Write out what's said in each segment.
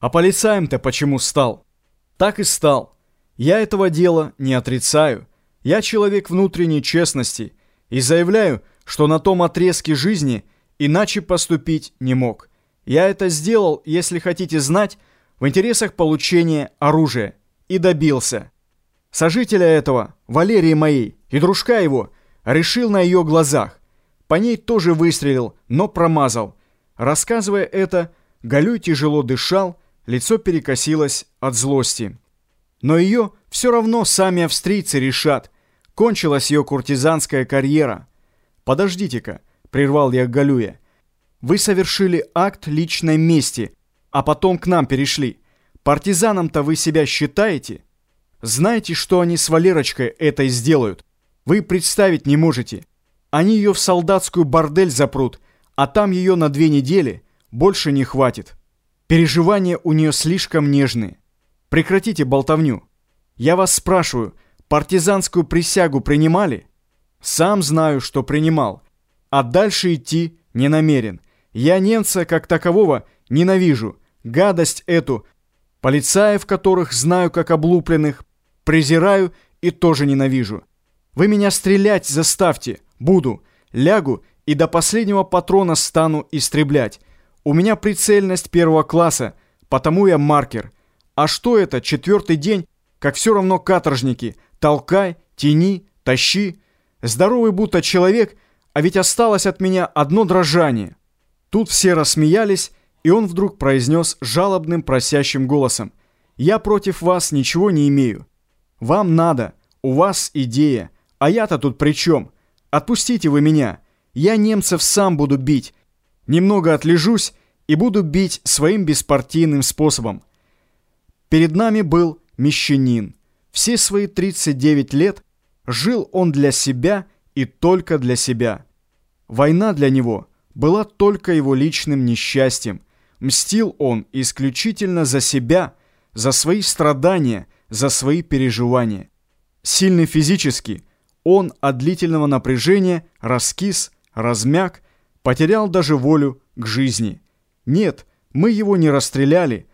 А полицаем-то почему стал? Так и стал. Я этого дела не отрицаю. Я человек внутренней честности и заявляю, что на том отрезке жизни иначе поступить не мог. Я это сделал, если хотите знать, в интересах получения оружия. И добился. Сожителя этого, Валерии моей, и дружка его, решил на ее глазах. По ней тоже выстрелил, но промазал. Рассказывая это, Галюй тяжело дышал, лицо перекосилось от злости. Но ее все равно сами австрийцы решат. Кончилась ее куртизанская карьера. «Подождите-ка», — прервал я Галюя. «Вы совершили акт личной мести, а потом к нам перешли. Партизаном-то вы себя считаете? Знаете, что они с Валерочкой этой сделают? Вы представить не можете. Они ее в солдатскую бордель запрут, а там ее на две недели больше не хватит». Переживания у нее слишком нежные. Прекратите болтовню. Я вас спрашиваю, партизанскую присягу принимали? Сам знаю, что принимал. А дальше идти не намерен. Я немца как такового ненавижу. Гадость эту, полицаев которых знаю как облупленных, презираю и тоже ненавижу. Вы меня стрелять заставьте. Буду. Лягу и до последнего патрона стану истреблять. У меня прицельность первого класса, потому я маркер. А что это, четвертый день, как все равно каторжники? Толкай, тяни, тащи. Здоровый будто человек, а ведь осталось от меня одно дрожание. Тут все рассмеялись, и он вдруг произнес жалобным просящим голосом. «Я против вас ничего не имею. Вам надо, у вас идея, а я-то тут при чем? Отпустите вы меня. Я немцев сам буду бить, Немного отлежусь и буду бить своим беспартийным способом. Перед нами был мещанин. Все свои 39 лет жил он для себя и только для себя. Война для него была только его личным несчастьем. Мстил он исключительно за себя, за свои страдания, за свои переживания. Сильный физически, он от длительного напряжения раскис, размяк, потерял даже волю к жизни. Нет, мы его не расстреляли,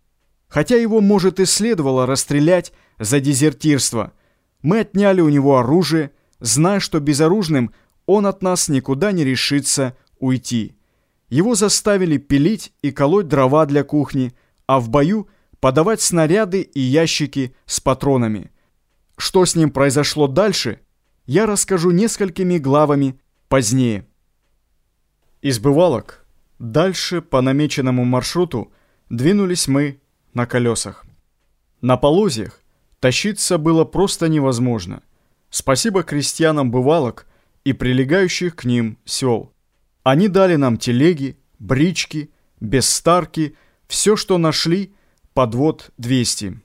хотя его, может, и следовало расстрелять за дезертирство. Мы отняли у него оружие, зная, что безоружным он от нас никуда не решится уйти. Его заставили пилить и колоть дрова для кухни, а в бою подавать снаряды и ящики с патронами. Что с ним произошло дальше, я расскажу несколькими главами позднее. Из бывалок дальше по намеченному маршруту двинулись мы на колесах. На полозьях тащиться было просто невозможно. Спасибо крестьянам бывалок и прилегающих к ним сел. Они дали нам телеги, брички, бесстарки, все, что нашли, подвод 200.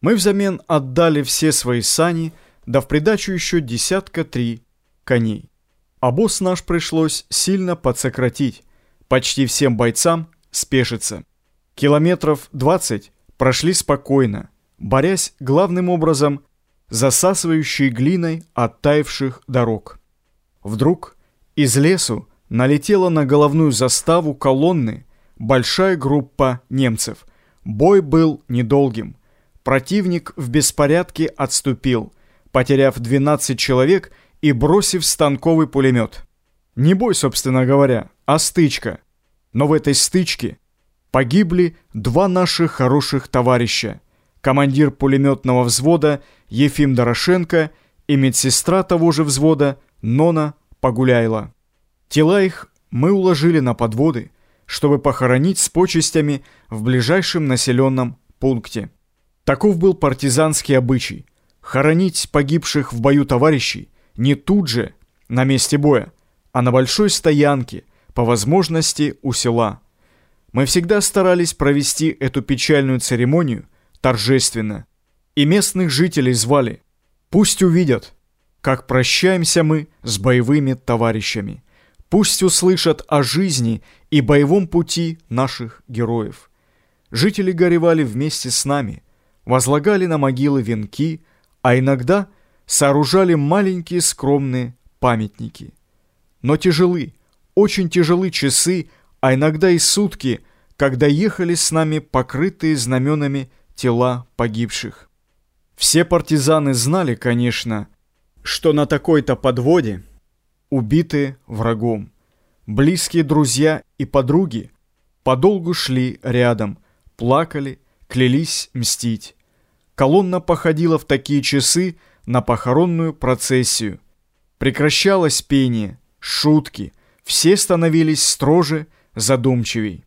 Мы взамен отдали все свои сани, да в придачу еще десятка три коней. Обоз наш пришлось сильно подсократить. Почти всем бойцам спешиться. Километров 20 прошли спокойно, борясь главным образом засасывающей глиной оттаивших дорог. Вдруг из лесу налетела на головную заставу колонны большая группа немцев. Бой был недолгим. Противник в беспорядке отступил, потеряв 12 человек и бросив станковый пулемет. Не бой, собственно говоря, а стычка. Но в этой стычке погибли два наших хороших товарища. Командир пулеметного взвода Ефим Дорошенко и медсестра того же взвода Нона Погуляйла. Тела их мы уложили на подводы, чтобы похоронить с почестями в ближайшем населенном пункте. Таков был партизанский обычай – хоронить погибших в бою товарищей не тут же, на месте боя, а на большой стоянке, по возможности у села. Мы всегда старались провести эту печальную церемонию торжественно. И местных жителей звали. Пусть увидят, как прощаемся мы с боевыми товарищами. Пусть услышат о жизни и боевом пути наших героев. Жители горевали вместе с нами, возлагали на могилы венки, а иногда – сооружали маленькие скромные памятники. Но тяжелы, очень тяжелы часы, а иногда и сутки, когда ехали с нами покрытые знаменами тела погибших. Все партизаны знали, конечно, что на такой-то подводе убиты врагом. Близкие друзья и подруги подолгу шли рядом, плакали, клялись мстить. Колонна походила в такие часы на похоронную процессию. Прекращалось пение, шутки, все становились строже, задумчивей.